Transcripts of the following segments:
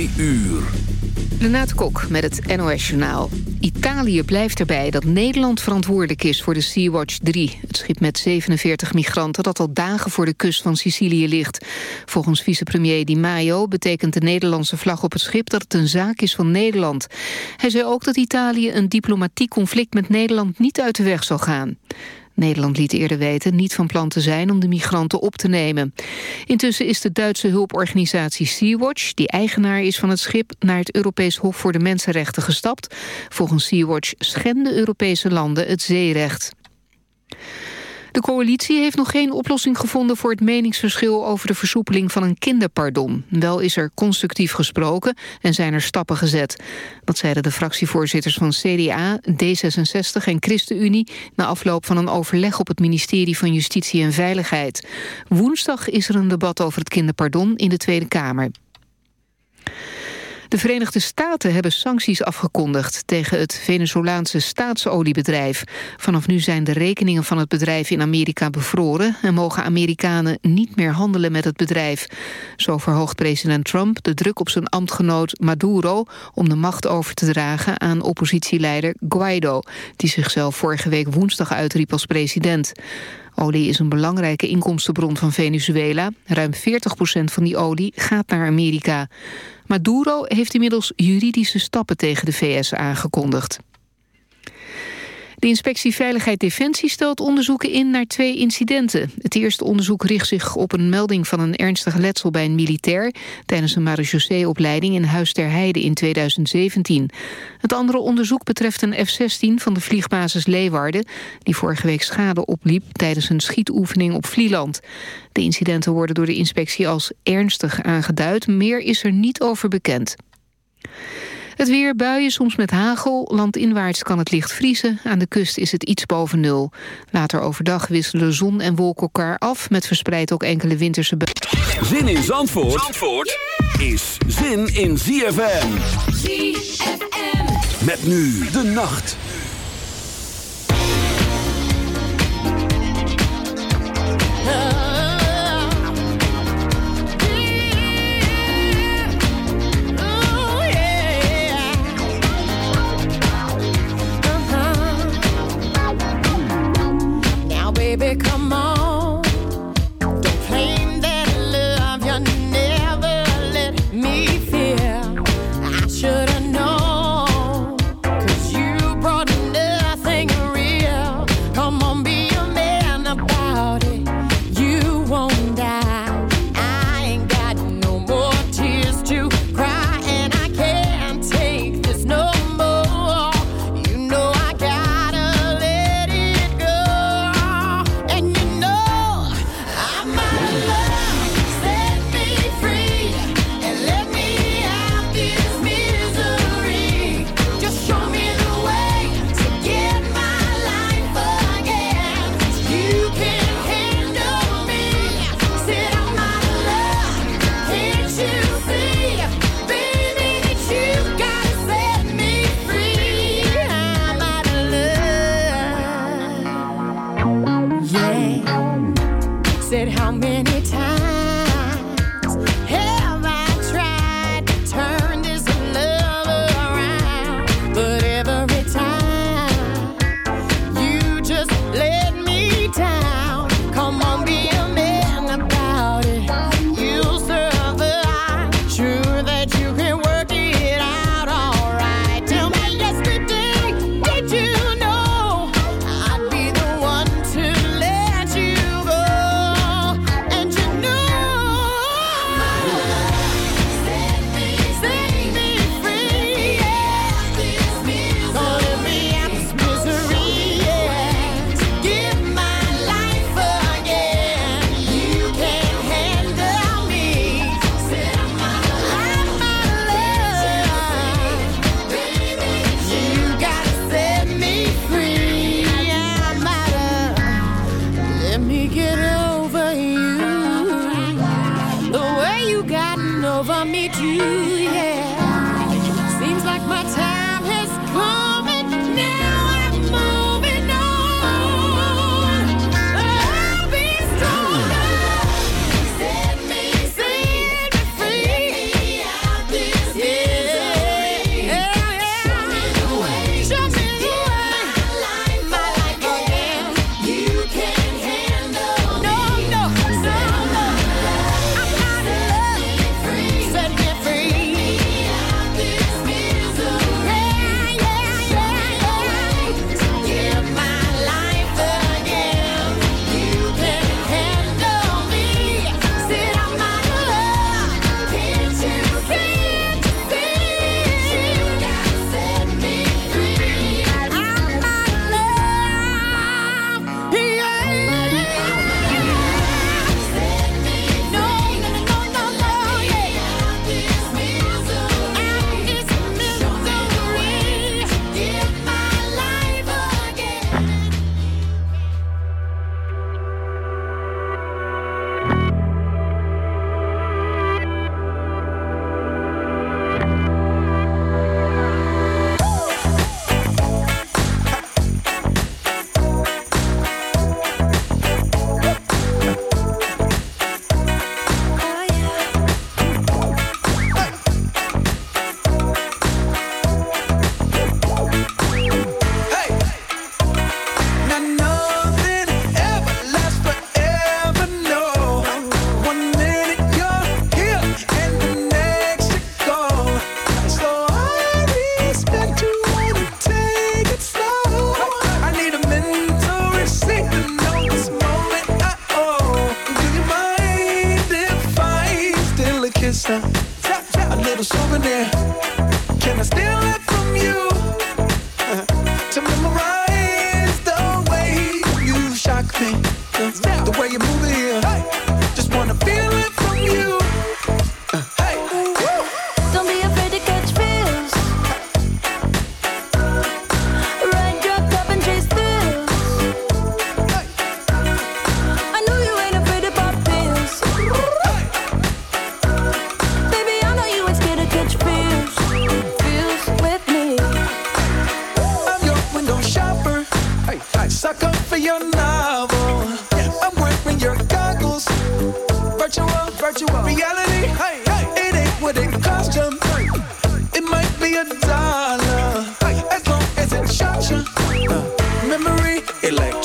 Uur. Renate Kok met het NOS Journaal. Italië blijft erbij dat Nederland verantwoordelijk is voor de Sea-Watch 3. Het schip met 47 migranten dat al dagen voor de kust van Sicilië ligt. Volgens vicepremier Di Maio betekent de Nederlandse vlag op het schip... dat het een zaak is van Nederland. Hij zei ook dat Italië een diplomatiek conflict met Nederland niet uit de weg zal gaan. Nederland liet eerder weten niet van plan te zijn om de migranten op te nemen. Intussen is de Duitse hulporganisatie Sea-Watch, die eigenaar is van het schip, naar het Europees Hof voor de Mensenrechten gestapt. Volgens Sea-Watch schenden Europese landen het zeerecht. De coalitie heeft nog geen oplossing gevonden voor het meningsverschil over de versoepeling van een kinderpardon. Wel is er constructief gesproken en zijn er stappen gezet. Dat zeiden de fractievoorzitters van CDA, D66 en ChristenUnie na afloop van een overleg op het ministerie van Justitie en Veiligheid. Woensdag is er een debat over het kinderpardon in de Tweede Kamer. De Verenigde Staten hebben sancties afgekondigd tegen het Venezolaanse staatsoliebedrijf. Vanaf nu zijn de rekeningen van het bedrijf in Amerika bevroren en mogen Amerikanen niet meer handelen met het bedrijf. Zo verhoogt president Trump de druk op zijn ambtgenoot Maduro om de macht over te dragen aan oppositieleider Guaido, die zichzelf vorige week woensdag uitriep als president. Olie is een belangrijke inkomstenbron van Venezuela. Ruim 40% van die olie gaat naar Amerika. Maduro heeft inmiddels juridische stappen tegen de VS aangekondigd. De inspectie Veiligheid Defensie stelt onderzoeken in naar twee incidenten. Het eerste onderzoek richt zich op een melding van een ernstig letsel bij een militair... tijdens een marechaussee-opleiding in Huis ter Heide in 2017. Het andere onderzoek betreft een F-16 van de vliegbasis Leeuwarden... die vorige week schade opliep tijdens een schietoefening op Vlieland. De incidenten worden door de inspectie als ernstig aangeduid. Meer is er niet over bekend. Het weer, buien, soms met hagel. Landinwaarts kan het licht vriezen. Aan de kust is het iets boven nul. Later overdag wisselen zon en wolken elkaar af... met verspreid ook enkele winterse buien. Zin in Zandvoort, Zandvoort is zin in ZFM. ZFM. Met nu de nacht. Baby, come on.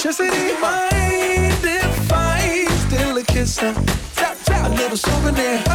electricity. Mind if I still a kiss? Now? A little souvenir.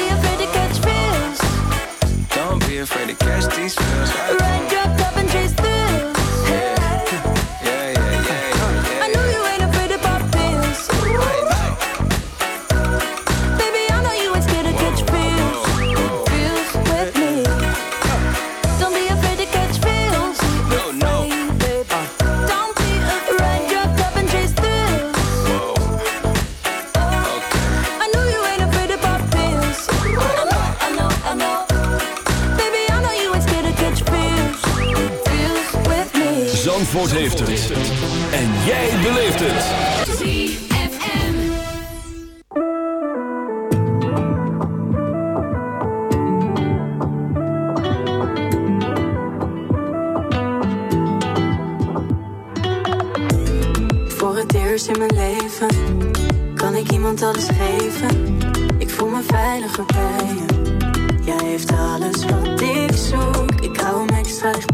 afraid to catch these feels. Like Light your cup and chase through. Zandvoort heeft het. En jij beleeft het. Voor het eerst in mijn leven kan ik iemand alles geven. Ik voel me veiliger bij je. Jij heeft alles wat ik zoek. Ik hou hem extra dicht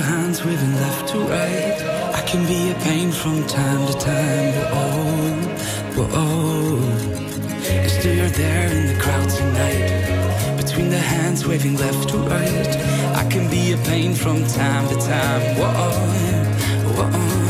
Hands waving left to right. I can be a pain from time to time. Whoa, whoa. Still you're there in the crowd tonight. Between the hands waving left to right. I can be a pain from time to time. Whoa, whoa.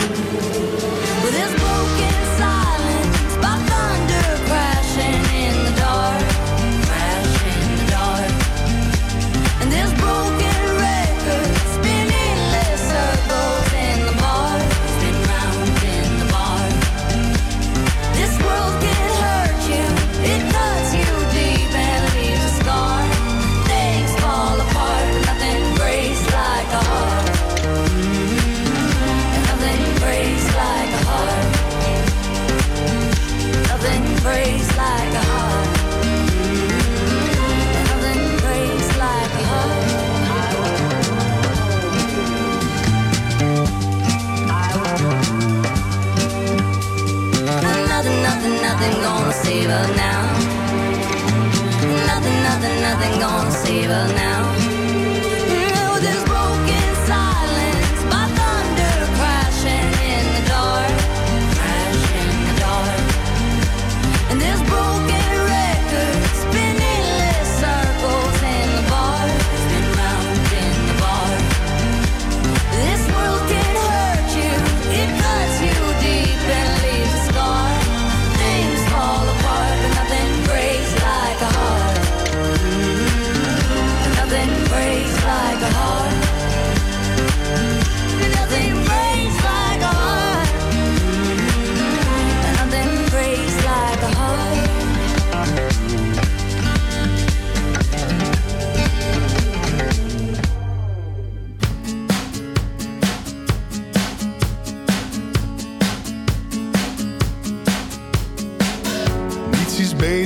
はない。